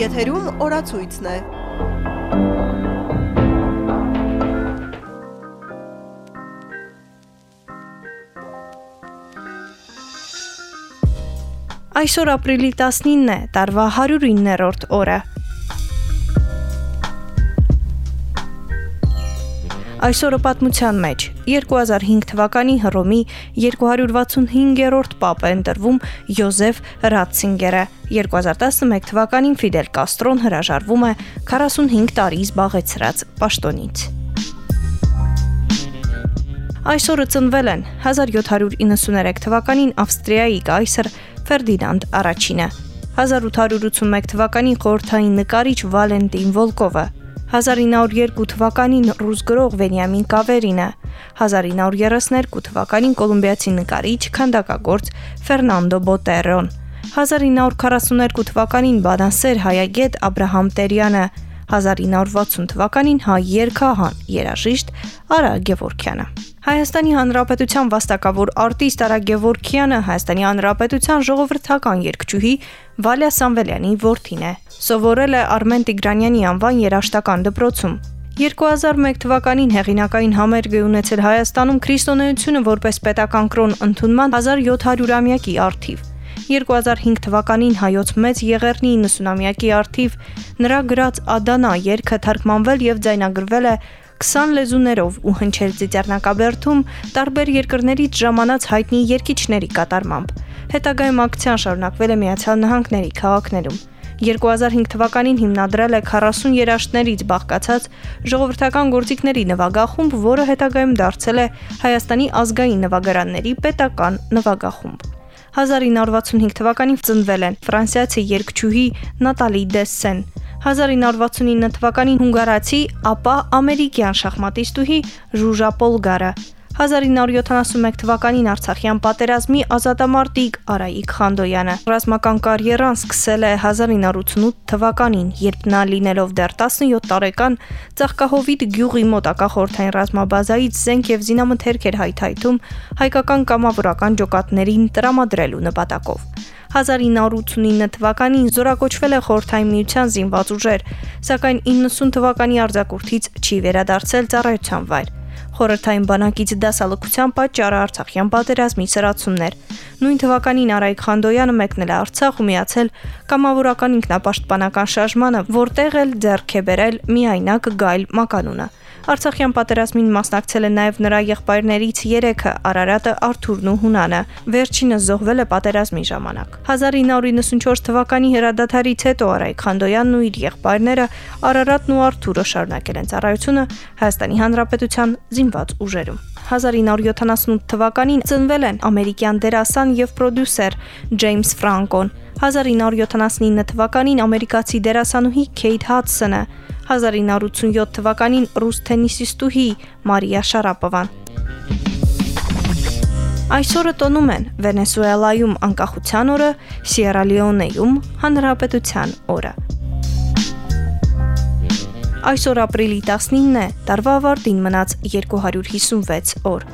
Եթերում օրացույցն է։ Այսօր ապրիլի 19-ն է, տարվա 109-րդ օրը։ Այսօրը պատմության մեջ. 2005 թվականի Հռոմի 265-րդ պապ է ընտրվում Յոզեֆ Ռատցինգերը։ 2011 թվականին Ֆիդել Կաստրոն հրաժարվում է 45 տարի զբաղեցրած պաշտոնից։ Այսօրը ծնվել են 1793 թվականին Ավստրիայի կայսր Ֆերդինանդ առաջինը, 1881 թվականին խորհրդային նկարիչ Վալենտին Վոլկովը, 1902 թվականին ռուս գրող Վենյամին Կավերինը, 1932 թվականին կոլումբիացի նկարիչ, քանդակագործ Ֆերնանդո Բոտերոն, 1942 թվականին բանասեր հայագետ Աբ รา համ Տերյանը, 1960 թվականին հայ երգահան, երաժիշտ Արա Գևորքյանը։ Հայաստանի Հանրապետության վաստակավոր արտիստ Արա Գևորքյանը Հայաստանի Հանրապետության ժողովրդական երգչուհի Վալյա Սամվելյանի որդին է։ Սովորել է Արմեն Տիգրանյանի անվան երաշտական դպրոցում։ 2001 թվականին հեղինակային համերգ է ունեցել Հայաստանում քրիստոնեությունը որպես պետական կրոն ընդունման 1700-ամյակի արթիվ։ 2005 թվականին հայոց մեծ եղերնի 90-ամյակի արթիվ նրա գրած Ադանա երգը թարգմանվել եւ ձայնագրվել է 20 լեզուներով ու հնչել ծիծեռնակաբերդում տարբեր երկրներից ժամանած հայտնի երգիչների կատարմամբ։ Հետագայում ակցիան շարունակվել է Միացյալ Նահանգների քաղաքներում։ 2005 թվականին հիմնադրել է 40 երաշտներից բաղկացած ժողովրդական գործիքների նվագախումբ, որը հետագայում դարձել է Հայաստանի ազգային նվագարանների պետական նվագախումբ։ 1965 թվականին ծնվել են ֆրանսիացի երգչուհի Նատալի Դեսսեն, 1969 թվականին հունգարացի, ապա ամերիկյան շախմատիստուհի Ժուժա Պոլգարը, 1971 թվականին Արցախյան պատերազմի ազատամարտիկ Արայիկ Խանդոյանը ռազմական կարիերան սկսել է 1988 թվականին, երբ նա լինելով դեռ 17 տարեկան Ծաղկահովիտ գյուղի մոտակա խորթային ռազմաբազայից զենք եւ զինամթերք էր հայթայթում հայկական կամավորական ջոկատներին տրամադրելու նպատակով։ 1989 թվականին զորակոչվել է Խորթային միության զինված ուժեր, սակայն 90 թվականի արձակուրդից չի վերադարձել ծառայության վայր խորհրդային բանակից դասալքության պատճառը Արցախյան պատերազմի սրացումներ։ Նույն թվականին Արայք Խանդոյանը մեկնել է Արցախ ու միացել կամավորական ինքնապաշտպանական շարժմանը, որտեղ էլ ձեռք է բերել միայնակ Գայլ Մականունը։ Արցախյան պատերազմին մասնակցել են նաև նրա եղբայրներից 3-ը՝ Արարատը, Արթուրն ու Հունանը։ Վերջինը զոհվել է պատերազմի ժամանակ։ 1994 թվականի հրադադարից հետո Արայք Խանդոյանն ու իր եղբայրները Արարատն ու Արթուրը շարունակել են ծառայությունը Հայաստանի Հանրապետության զինված ուժերում։ 1978 թվականին ծնվել են ամերիկյան դերասան եւ պրոդյուսեր Ջեյմս Ֆրանկոն, 1979 թվականին ամերիկացի դերասանուհի Քեյթ Հադսոնը, 1987 թվականին ռուս թենիսիստուհի Մարիա Շարապովան։ Այսօրը տոնում են Վենեսուելայում անկախության օրը, Սիերա Լեոնեյում հանրապետության օրը։ Այսօր ապրիլի 19-ն է, տարվա ավարտին մնաց 256 օր։